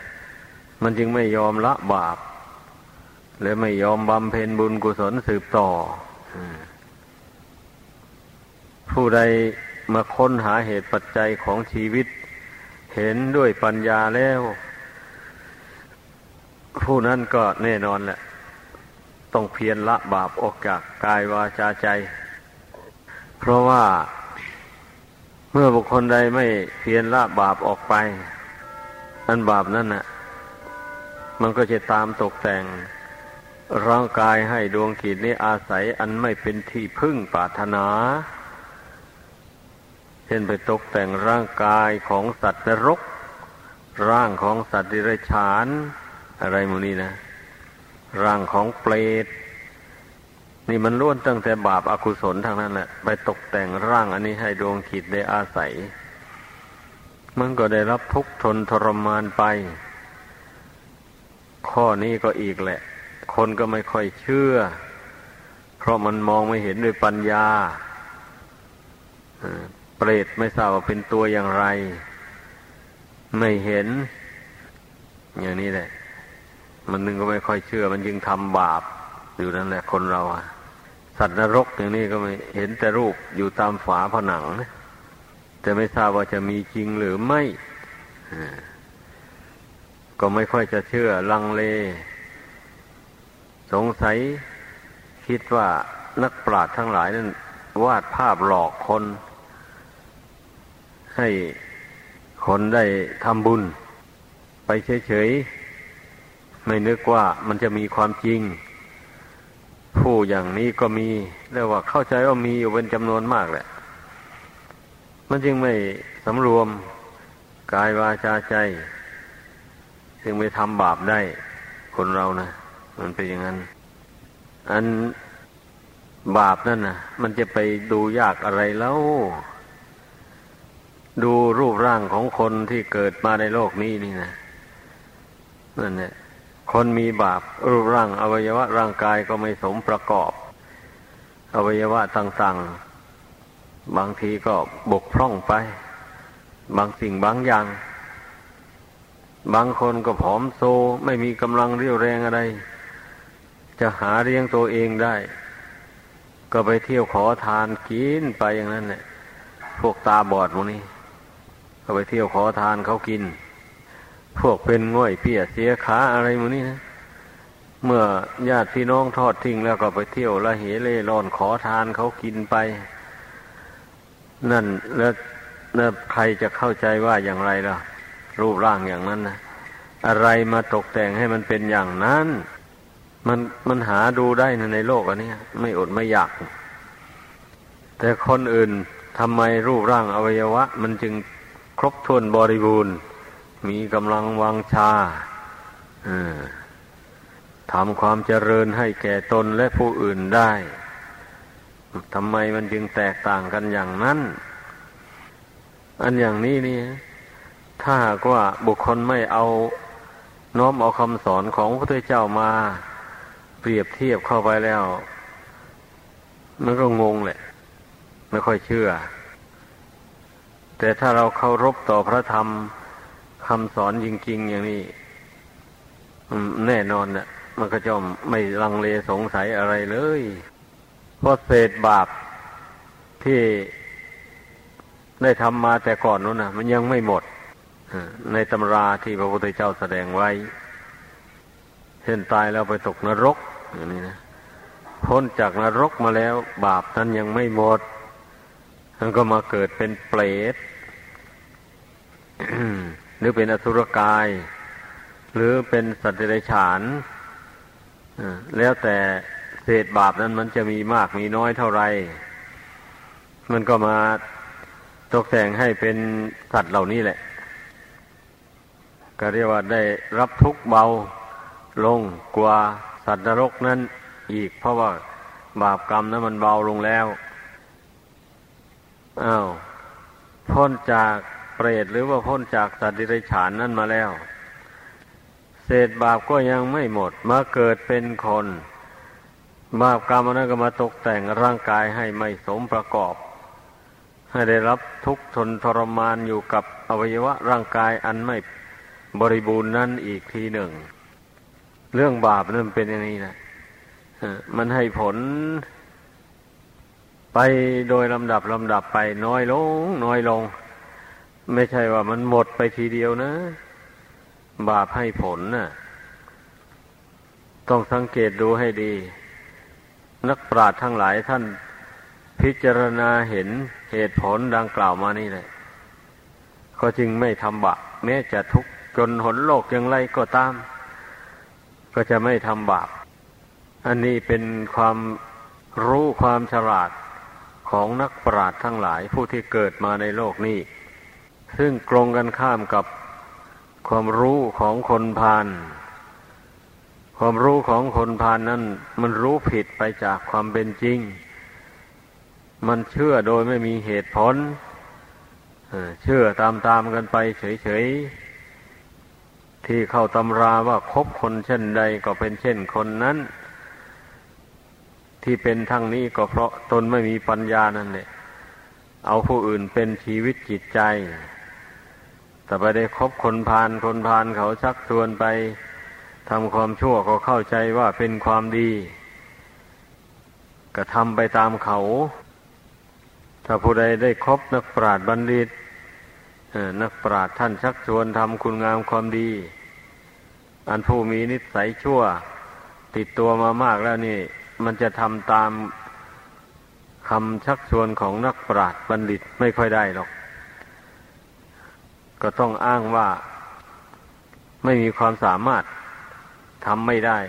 มันจึงไม่ยอมละบาป และไม่ยอมบำเพ็ญบุญกุศลสืบต่อ ผู้ใดมาค้นหาเหตุปัจจัยของชีวิต เห็นด้วยปัญญาแล้ว ผู้นั้นก็แน่นอนแหละ ต้องเพียรละบาปออกจากกายวาจาใจ เพราะว่าเมื่อบุคคลใดไม่เพียรละบาปออกไป อันบาปนั่นน่ะ มันก็จะตามตกแต่ง ร่างกายให้ดวงขีดนี้อาศัยอันไม่เป็นที่พึ่งปรารถนา เช่นไปตกแต่งร่างกายของสัตว์นรก ร่างของสัตว์ดิเรกชันอะไรมูนี้นะ ร่างของเปรต นี่มันล้วนตั้งแต่บาปอากุศลทางนั้นแหละไปตกแต่งร่างอันนี้ให้ดวงขีดได้อาศัย มันก็ได้รับทุกข์ทนทรมานไป ข้อนี้ก็อีกแหละ คนก็ไม่ค่อยเชื่อ เพราะมันมองไม่เห็นด้วยปัญญาเปรตไม่ทราบว่าเป็นตัวอย่างไร ไม่เห็น อย่างนี้แหละ มันนึงก็ไม่ค่อยเชื่อ มันยึงทำบาป อยู่นั่นแหละคนเราอะสัตว์นรกอย่างนี้ก็ไม่เห็นแต่รูปอยู่ตามฝาผนังแต่ไม่ทราบว่าจะมีจริงหรือไม่ก็ไม่ค่อยจะเชื่อลังเล สงสัยคิดว่านักปราชญ์ทั้งหลายนั้น วาดภาพหลอกคน ให้คนได้ทำบุญ ไปเฉยๆ ไม่นึกว่ามันจะมีความจริง ผู้อย่างนี้ก็มีเรียกว่าเข้าใจว่ามีอยู่เป็นจำนวนมากแหละ มันจึงไม่สำรวมกายวาจาใจ จึงไม่ทำบาปได้คนเรานะ มันเป็นอย่างนั้น อันบาปนั่นนะมันจะไปดูยากอะไรแล้ว ดูรูปร่างของคนที่เกิดมาในโลกนี้นี่นะนั่นแหละคนมีบาปรูปร่าง อวัยวะร่างกายก็ไม่สมประกอบ อวัยวะต่างๆ บางทีก็บกพร่องไป บางสิ่งบางอย่าง บางคนก็ผอมโซไม่มีกำลังเรี่ยวแรงอะไร จะหาเลี้ยงตัวเองได้ ก็ไปเที่ยวขอทานกินไปอย่างนั้นแหละพวกตาบอดพวกนี้ ก็ไปเที่ยวขอทานเขากิน พวกเป็นง่อยเพี้ยเสียขาอะไรพวกนี้นะเมื่อญาติพี่น้องทอดทิ้งแล้วก็ไปเที่ยวละเหเล่ร่อนขอทานเขากินไป นั่นแล้วแล้วใครจะเข้าใจว่าอย่างไรล่ะ รูปร่างอย่างนั้นนะอะไรมาตกแต่งให้มันเป็นอย่างนั้น มันมันหาดูได้ในโลกอันนี้ไม่อดไม่อยาก แต่คนอื่นทำไมรูปร่างอวัยวะ มันจึงครบถ้วนบริบูรณ์ มีกำลังวังชาทำความเจริญให้แก่ตนและผู้อื่นได้ทำไมมันจึงแตกต่างกันอย่างนั้น อันอย่างนี้นี่ถ้าหากว่าบุคคลไม่เอาน้อมเอาคำสอนของพระพุทธเจ้ามา เปรียบเทียบเข้าไปแล้ว มันก็งงแหละ ไม่ค่อยเชื่อ แต่ถ้าเราเคารพต่อพระธรรมคำสอนจริง ๆ อย่างนี้แน่นอนนะ่ะ มันก็จะไม่ลังเลสงสัยอะไรเลย เพราะเศษบาปที่ได้ทำมาแต่ก่อนนู้นนะมันยังไม่หมดในตำราที่พระพุทธเจ้าแสดงไว้ เช่นตายแล้วไปตกนรก อย่างนี้นะพ้นจากนรกมาแล้ว บาปนั้นยังไม่หมดมันก็มาเกิดเป็นเปรตหรือเป็นอสุรกาย หรือเป็นสัตว์เดรัจฉานแล้วแต่เศษบาปนั้นมันจะมีมากมีน้อยเท่าไร มันก็มาตกแต่งให้เป็นสัตว์เหล่านี้แหละ ก็เรียกว่าได้รับทุกเบาลงกว่า สัตว์นรกนั้นอีก เพราะว่าบาปกรรมนั้นมันเบาลงแล้วอา้าวพ้นจากเปรตหรือว่าพ้นจากสัตว์ดิเรกชันนั้นมาแล้ว เศษบาปก็ยังไม่หมดมาเกิดเป็นคนบาปกรรมนั้นก็มาตกแต่งร่างกายให้ไม่สมประกอบ ให้ได้รับทุกข์ทนทรมานอยู่กับอวัยวะร่างกายอันไม่บริบูรณ์นั้นอีกทีหนึ่ง เรื่องบาปนั่นเป็นอย่างนี้นะมันให้ผล ไปโดยลำดับลำดับไปน้อยลง น้อยลง ไม่ใช่ว่ามันหมดไปทีเดียวนะ บาปให้ผลนะ่ะ ต้องสังเกตดูให้ดี นักปราชญ์ทั้งหลายท่านพิจารณาเห็นเหตุผลดังกล่าวมานี่แหละก็จึงไม่ทำบาปแม้จะทุกข์จนหนโลกอย่างไรก็ตาม ก็จะไม่ทำบาป อันนี้เป็นความรู้ความฉลาดของนักปราชญ์ทั้งหลายผู้ที่เกิดมาในโลกนี้ ซึ่งตรงกันข้ามกับความรู้ของคนพาลความรู้ของคนพาลนนั้นมันรู้ผิดไปจากความเป็นจริง มันเชื่อโดยไม่มีเหตุผลเชื่อตามๆกันไปเฉยๆ ที่เข้าตำราว่าคบคนเช่นใดก็เป็นเช่นคนนั้น ที่เป็นทั้งนี้ก็เพราะตนไม่มีปัญญานั่นแหละเอาผู้อื่นเป็นชีวิตจิตใจ แต่ไปได้คบคนพาลคนพาลเขาชักชวนไปทำความชั่วก็เข้าใจว่าเป็นความดี ก็ทำไปตามเขา ถ้าผู้ใดได้คบนักปราชญ์บัณฑิต นักปราชญ์ท่านชักชวนทำคุณงามความดี อันผู้มีนิสัยชั่ว ติดตัวมามากแล้วนี่ มันจะทำตามคำชักชวนของนักปราชญ์บัณฑิตไม่ค่อยได้หรอก ก็ต้องอ้างว่าไม่มีความสามารถทำไม่ได้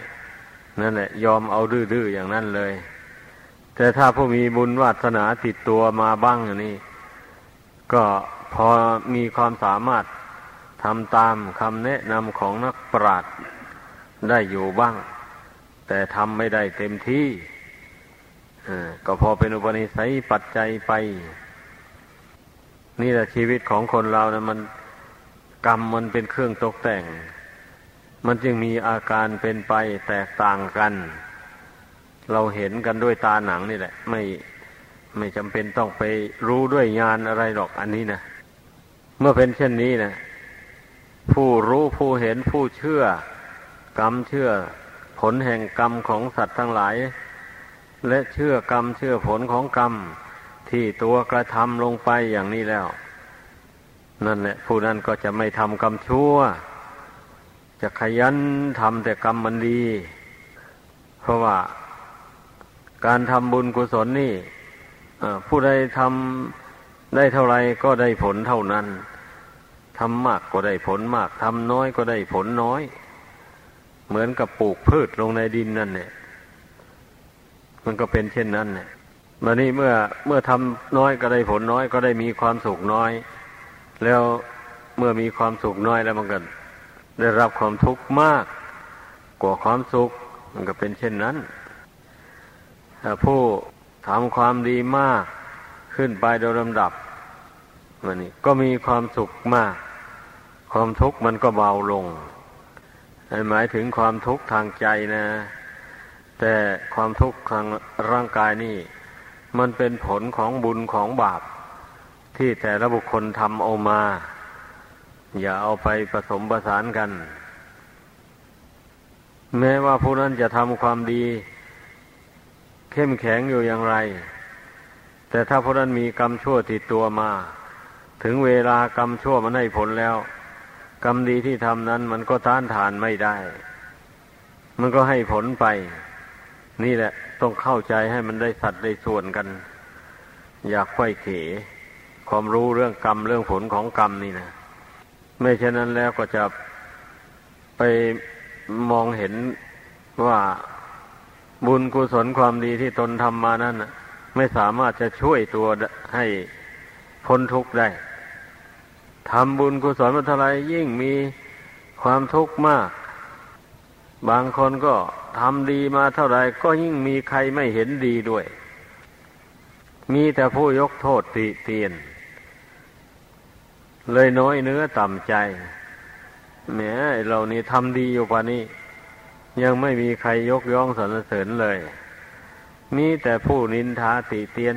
นั่นแหละ ยอมเอาดื้อๆอย่างนั้นเลย แต่ถ้าผู้มีบุญวาสนาติดตัวมาบ้างอย่างนี้ ก็ พอมีความสามารถทำตามคำแนะนำของนักปราชญ์ได้อยู่บ้าง แต่ทำไม่ได้เต็มที่ก็พอเป็นอุปนิสัยปัจจัยไป นี่แหละชีวิตของคนเรานะมันกรรมมันเป็นเครื่องตกแต่ง มันจึงมีอาการเป็นไปแตกต่างกัน เราเห็นกันด้วยตาหนังนี่แหละ ไม่ไม่จำเป็นต้องไปรู้ด้วยญาณอะไรหรอกอันนี้นะ เมื่อเป็นเช่นนี้นะผู้รู้ผู้เห็นผู้เชื่อ กรรมเชื่อ ผลแห่งกรรมของสัตว์ทั้งหลาย และเชื่อกรรมเชื่อผลของกรรมที่ตัวกระทำลงไปอย่างนี้แล้ว นั่นแหละผู้นั้นก็จะไม่ทำกรรมชั่ว จะขยันทำแต่กรรมมันดี เพราะว่าการทำบุญกุศลนี่ผู้ใดทำได้เท่าไรก็ได้ผลเท่านั้น ทำมากก็ได้ผลมากทำน้อยก็ได้ผลน้อย เหมือนกับปลูกพืชลงในดินนั่นเนี่ย มันก็เป็นเช่นนั้นเนี่ยมานี้เมื่อเมื่อทำน้อยก็ได้ผลน้อยก็ได้มีความสุขน้อย แล้วเมื่อมีความสุขน้อยแล้วมันก็ได้รับความทุกข์มากกว่าความสุข มันก็เป็นเช่นนั้นถ้าผู้ทำความดีมากขึ้นไปโดยลำดับ มันนี่ก็มีความสุขมาก ความทุกข์มันก็เบาลงหมายถึงความทุกข์ทางใจนะ แต่ความทุกข์ทางร่างกายนี่ มันเป็นผลของบุญของบาป ที่แต่ละบุคคลทำเอามา อย่าเอาไปผสมประสานกัน แม้ว่าผู้นั้นจะทำความดี เข้มแข็งอยู่อย่างไร แต่ถ้าผู้นั้นมีกรรมชั่วติดตัวมา ถึงเวลากรรมชั่วมันให้ผลแล้ว กรรมดีที่ทำนั้นมันก็ต้านทานไม่ได้ มันก็ให้ผลไป นี่แหละ ต้องเข้าใจให้มันได้สัตว์ได้ส่วนกัน อยากไข้เขความรู้เรื่องกรรมเรื่องผลของกรรมนี่นะไม่เช่นนั้นแล้วก็จะไปมองเห็นว่าบุญกุศลความดีที่ตนทำมานั้นไม่สามารถจะช่วยตัวให้พ้นทุกข์ได้ ทำบุญกุศลมาเท่าไรยิ่งมีความทุกข์มาก บางคนก็ทำดีมาเท่าไรก็ยิ่งมีใครไม่เห็นดีด้วย มีแต่ผู้ยกโทษติเตียน เลยน้อยเนื้อต่ำใจแหมเรานี่ทำดีอยู่กว่านี้ ยังไม่มีใครยกย่องสรรเสริญเลย มีแต่ผู้นินทาติเตียน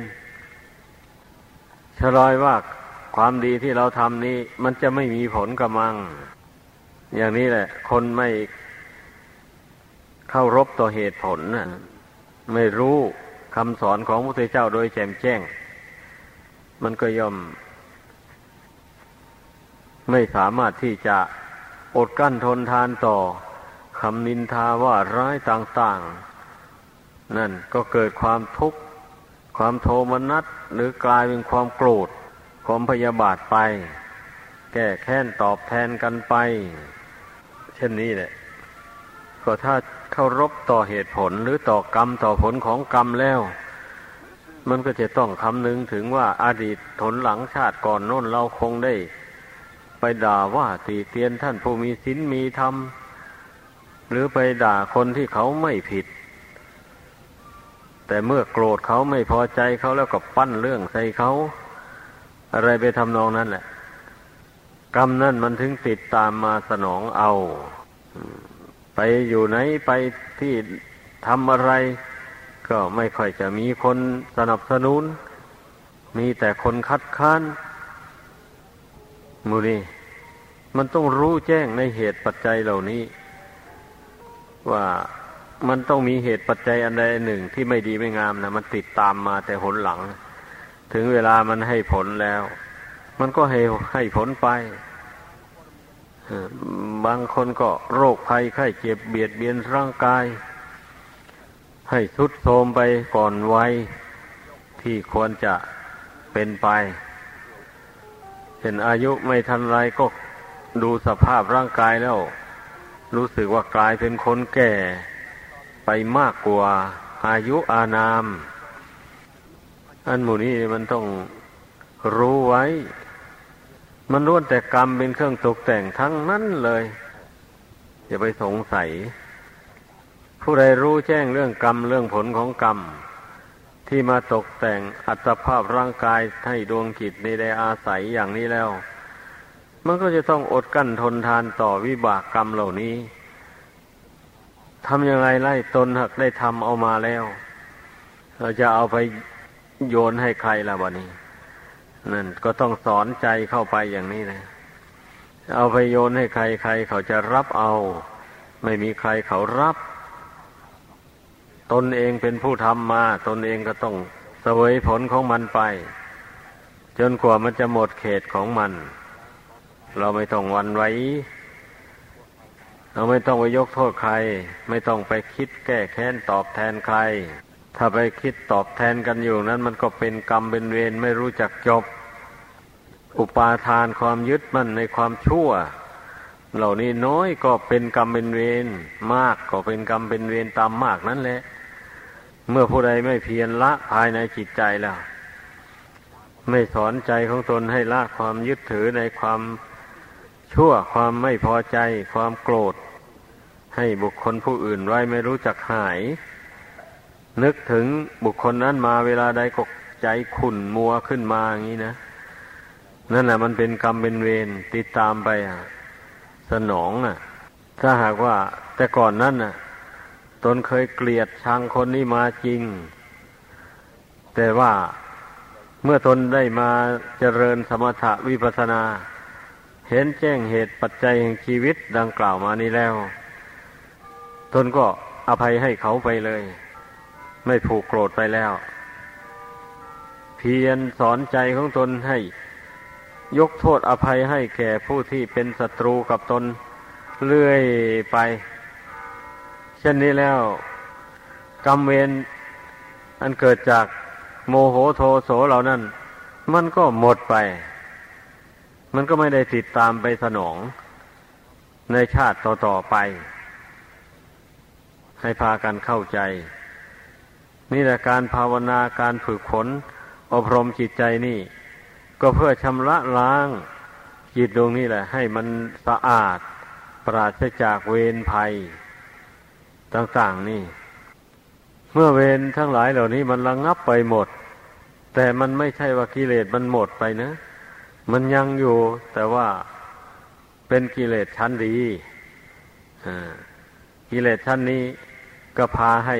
ชลอยว่า ความดีที่เราทำนี้ มันจะไม่มีผลกำมัง อย่างนี้แหละ คนไม่เข้ารบต่อเหตุผลนะไม่รู้คำสอนของพระพุทธเจ้าโดยแจ่มแจ้ง มันก็ย่อม ไม่สามารถที่จะอดกั้นทนทานต่อคำนินทาว่าร้ายต่างๆ นั่นก็เกิดความทุกข์ ความโทมนัสหรือกลายเป็นความโกรธ ความพยาบาทไป แก้แค้นตอบแทนกันไป เช่นนี้แหละก็ถ้าเคารพต่อเหตุผลหรือต่อกรรมต่อผลของกรรมแล้ว มันก็จะต้องคำนึงถึงว่าอาดีตผลหลังชาติก่อนโน้นเราคงได้ ไปด่าว่าตีเตียนท่านผู้มีศีลมีธรรม หรือไปด่าคนที่เขาไม่ผิด แต่เมื่อโกรธเขาไม่พอใจเขาแล้วก็ปั้นเรื่องใส่เขา อะไรไปทำนองนั้นแหละ กรรมนั่นมันถึงติดตามมาสนองเอา ไปอยู่ไหนไปที่ทำอะไร ก็ไม่ค่อยจะมีคนสนับสนุน มีแต่คนคัดค้านมูนี่มันต้องรู้แจ้งในเหตุปัจจัยเหล่านี้ ว่ามันต้องมีเหตุปัจจัยอันใดหนึ่งที่ไม่ดีไม่งามนะมันติดตามมาแต่หนหลัง ถึงเวลามันให้ผลแล้ว มันก็ให้ให้ผลไปบางคนก็โรคภัยไข้เจ็บเบียดเบียนร่างกาย ให้ทุดโทรมไปก่อนวัยที่ควรจะเป็นไปเห็นอายุไม่ทันไรก็ดูสภาพร่างกายแล้ว รู้สึกว่ากลายเป็นคนแก่ ไปมากกว่าอายุอานาม อันหมู่นี้มันต้องรู้ไว้ มันล้วนแต่กรรมเป็นเครื่องตกแต่งทั้งนั้นเลย อย่าไปสงสัย ผู้ใดรู้แจ้งเรื่องกรรมเรื่องผลของกรรม ที่มาตกแต่งอัตภาพร่างกายให้ดวงจิตในได้อาศัยอย่างนี้แล้ว มันก็จะต้องอดกั้นทนทานต่อวิบากกรรมเหล่านี้ทำยังไงไล่ตนหักได้ทำเอามาแล้ว เราจะเอาไป โยนให้ใครล่ะวะนี้นั่นก็ต้องสอนใจเข้าไปอย่างนี้นะเอาไปโยนให้ใครใครเขาจะรับเอา ไม่มีใครเขารับ ตนเองเป็นผู้ทำมา ตนเองก็ต้องเสวยผลของมันไป จนกว่ามันจะหมดเขตของมัน เราไม่ต้องวันไว้ เราไม่ต้องไปยกโทษใคร ไม่ต้องไปคิดแก้แค้นตอบแทนใคร ถ้าไปคิดตอบแทนกันอยู่นั้น มันก็เป็นกรรมเป็นเวรไม่รู้จักจบ อุปาทานความยึดมั่นในความชั่ว เหล่านี้น้อยก็เป็นกรรมเป็นเวรมากก็เป็นกรรมเป็นเวรตามมากนั่นแหละ เมื่อผู้ใดไม่เพียรละภายในจิตใจแล้ว ไม่สอนใจของตนให้ละความยึดถือในความชั่วความไม่พอใจ ความโกรธ ให้บุคคลผู้อื่นไว้ไม่รู้จักหาย นึกถึงบุคคลนั้นมาเวลาใดก็ใจขุ่นมัวขึ้นมาอย่างนี้นะ นั่นแหละมันเป็นกรรมเป็นเวรติดตามไปอะ สนองอะ ถ้าหากว่า แต่ก่อนนั้นน่ะ ตนเคยเกลียดชังคนนี้มาจริง แต่ว่าเมื่อตนได้มาเจริญสมถะวิปัสนา เห็นแจ้งเหตุปัจจัยแห่งชีวิตดังกล่าวมานี้แล้ว ตนก็อภัยให้เขาไปเลย ไม่ผูกโกรธไปแล้ว เพียรสอนใจของตนให้ยกโทษอภัยให้แก่ผู้ที่เป็นศัตรูกับตนเรื่อยไป เช่นนี้แล้ว กรรมเวรอันเกิดจากโมโหโทโสเหล่านั้น มันก็หมดไป มันก็ไม่ได้ติดตามไปสนอง ในชาติต่อๆไป ให้พากันเข้าใจ นี่แหละการภาวนาการฝึกฝนอบรมจิตใจนี่ ก็เพื่อชำระล้างจิตดวงนี้แหละ ให้มันสะอาด ปราศจากเวรภัย ต่างๆนี่ เมื่อเวรทั้งหลายเหล่านี้มันระงงับไปหมด แต่มันไม่ใช่ว่ากิเลสมันหมดไปนะ มันยังอยู่แต่ว่าเป็นกิเลสชั้นดีกิเลสชั้นนี้ก็พาให้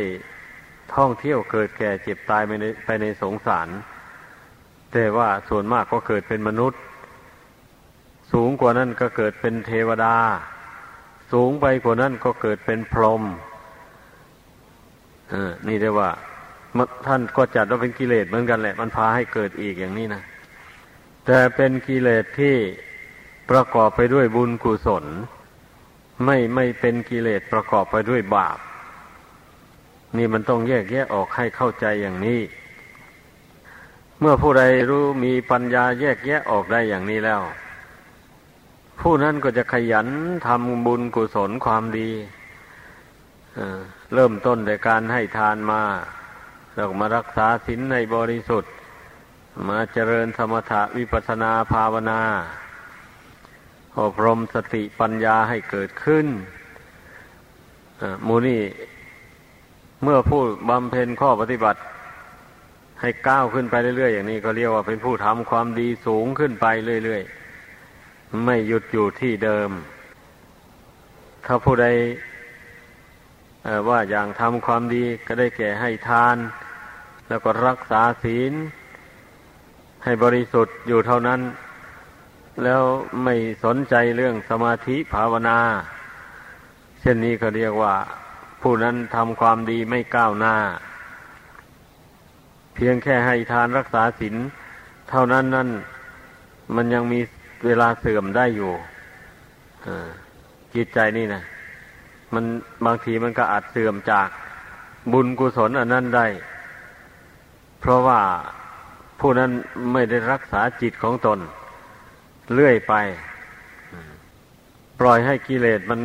ท่องเที่ยวเกิดแก่เจ็บตายไปในไปในสงสาร แต่ว่าส่วนมากก็เกิดเป็นมนุษย์ สูงกว่านั้นก็เกิดเป็นเทวดา สูงไปกว่านั้นก็เกิดเป็นพรหมเออ นี่เรียกว่าท่านก็จัดว่าเป็นกิเลสเหมือนกันแหละ มันพาให้เกิดอีกอย่างนี้นะแต่เป็นกิเลสที่ประกอบไปด้วยบุญกุศล ไม่ไม่เป็นกิเลสประกอบไปด้วยบาป นี่มันต้องแยกแยะออกให้เข้าใจอย่างนี้ เมื่อผู้ใดรู้มีปัญญาแยกแยะออกได้อย่างนี้แล้ว ผู้นั้นก็จะขยันทำบุญกุศลความดีเริ่มต้นโดยการให้ทานมาแล้วมารักษาศีลในบริสุทธิ์ มาเจริญสมถะวิปัสนาภาวนา อบรมสติปัญญาให้เกิดขึ้นมูนี่ เมื่อผู้บำเพ็ญข้อปฏิบัติ ให้ก้าวขึ้นไปเรื่อยๆอย่างนี้ก็เรียกว่าเป็นผู้ทำความดีสูงขึ้นไปเรื่อยๆไม่หยุดอยู่ที่เดิม ถ้าผู้ใดว่าอย่างทำความดีก็ได้แก่ให้ทาน แล้วก็รักษาศีล ให้บริสุทธิ์อยู่เท่านั้น แล้วไม่สนใจเรื่องสมาธิภาวนา เช่นนี้ก็เรียกว่า ผู้นั้นทำความดีไม่ก้าวหน้า เพียงแค่ให้ทานรักษาศีลเท่านั้นนั่นมันยังมีเวลาเสื่อมได้อยู่จิตใจนี่นะมันบางทีมันก็อาจเสื่อมจากบุญกุศลอันนั้นได้ เพราะว่าผู้นั้นไม่ได้รักษาจิตของตนเลื่อยไป ปล่อยให้กิเลสมัน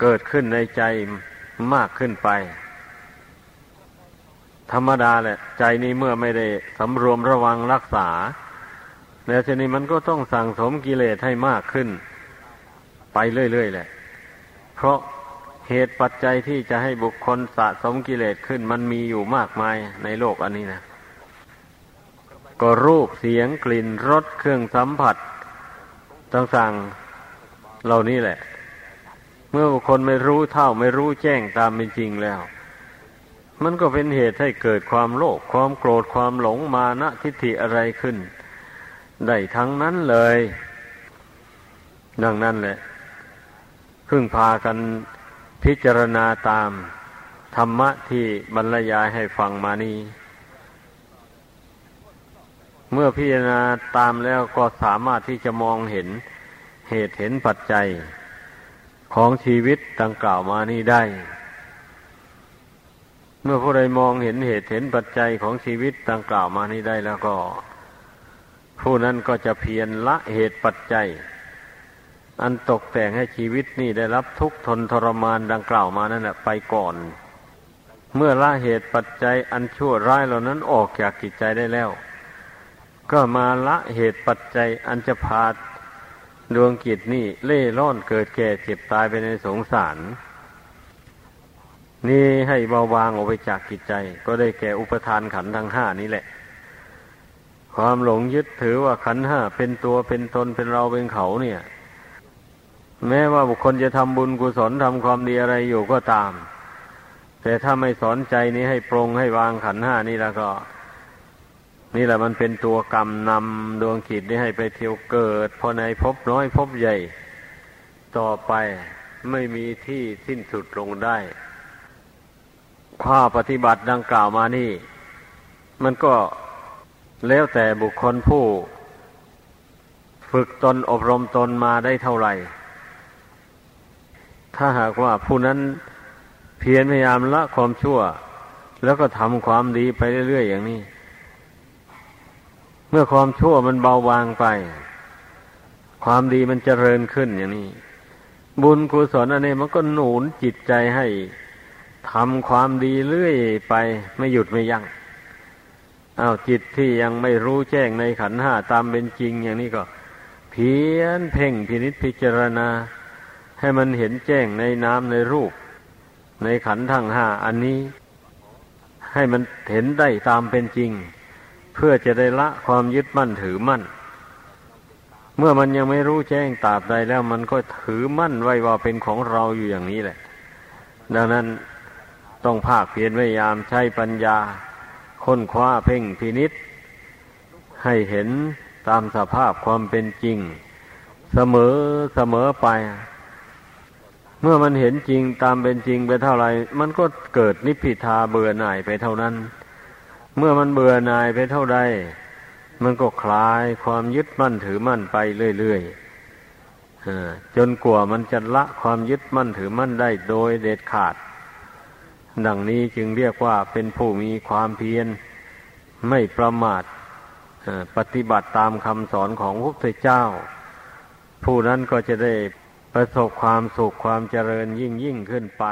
เกิดขึ้นในใจมากขึ้นไป ธรรมดาแหละ ใจนี้เมื่อไม่ได้สำรวมระวังรักษาแล้วทีนี้มันก็ต้องสั่งสมกิเลสให้มากขึ้น ไปเรื่อยๆแหละ เพราะเหตุปัจจัยที่จะให้บุคคลสะสมกิเลสขึ้น มันมีอยู่มากมายในโลกอันนี้นะ ก็รูปเสียงกลิ่นรสเครื่องสัมผัสต่างๆเหล่านี้แหละ เมื่อบุคคลไม่รู้เท่าไม่รู้แจ้งตามเป็นจริงแล้ว มันก็เป็นเหตุให้เกิดความโลภความโกรธความหลงมานะทิฏฐิอะไรขึ้น ได้ทั้งนั้นเลย ดังนั้นแหละพึ่งพากันพิจารณาตามธรรมะที่บรรยายให้ฟังมานี้ เมื่อพิจารณาตามแล้วก็สามารถที่จะมองเห็นเหตุเห็นปัจจัย ของชีวิตดังกล่าวมานี้ได้ เมื่อผู้ใดมองเห็นเหตุเห็นปัจจัยของชีวิตดังกล่าวมานี้ได้แล้วก็ ผู้นั้นก็จะเพียรละเหตุปัจจัย อันตกแต่งให้ชีวิตนี่ได้รับทุกทนทรมานดังกล่าวมานั่นแหละไปก่อน เมื่อละเหตุปัจจัยอันชั่วร้ายเหล่านั้นออกจากจิตใจได้แล้ว ก็มาละเหตุปัจจัยอันจะพา ดวงกิจนี่เล่ร่อนเกิดแก่เจ็บตายไปในสงสาร นี่ให้เบาบางออกไปจากจิตใจ ก็ได้แก่อุปทานขันทั้งห้านี้แหละ ความหลงยึดถือว่าขันห้าเป็นตัวเป็นตนเป็นเราเป็นเขาเนี่ย แม้ว่าบุคคลจะทำบุญกุศลทำความดีอะไรอยู่ก็ตาม แต่ถ้าไม่สอนใจนี้ให้ปรงให้วางขันห้านี่แล้วก็ นี่แหละมันเป็นตัวกรรมนำดวงขีดนี้ให้ไปเที่ยวเกิดพอในพบน้อยพบใหญ่ ต่อไปไม่มีที่สิ้นสุดลงได้ข้าปฏิบัติดังกล่าวมานี่ มันก็แล้วแต่บุคคลผู้ ฝึกตนอบรมตนมาได้เท่าไหร่ ถ้าหากว่าผู้นั้นเพียรพยายามละความชั่ว แล้วก็ทำความดีไปเรื่อยๆอย่างนี้ เมื่อความชั่วมันเบาบางไป ความดีมันเจริญขึ้นอย่างนี้ บุญกุศลอันนี้มันก็หนุนจิตใจให้ทำความดีเรื่อยไปไม่หยุดไม่ยัง้งอา้าวจิตที่ยังไม่รู้แจ้งในขันห้าตามเป็นจริงอย่างนี้ก็เพียนเพ่งพินิษพิจารณา ให้มันเห็นแจ้งในน้ำในรูป ในขันทั้งห้าอันนี้ ให้มันเห็นได้ตามเป็นจริง เพื่อจะได้ละความยึดมั่นถือมั่น เมื่อมันยังไม่รู้แจ้งตราบใดแล้ว มันก็ถือมั่นไว้ว่าเป็นของเราอยู่อย่างนี้แหละ ดังนั้นต้องภาคเพียรพยายามใช้ปัญญา ค้นคว้าเพ่งพินิษให้เห็นตามสภาพความเป็นจริง เสมอเสมอไป เมื่อมันเห็นจริงตามเป็นจริงไปเท่าไหร่มันก็เกิดนิพพิทาเบื่อหน่ายไปเท่านั้น เมื่อมันเบื่อหน่ายไปเท่าใด มันก็คลายความยึดมั่นถือมั่นไปเรื่อยๆจนกว่ามันจะละความยึดมั่นถือมั่นได้โดยเด็ดขาด ดังนี้จึงเรียกว่าเป็นผู้มีความเพียรไม่ประมาทปฏิบัติตามคำสอนของพระพุทธเจ้า ผู้นั้นก็จะได้ประสบความสุขความเจริญยิ่งยิ่งขึ้นไป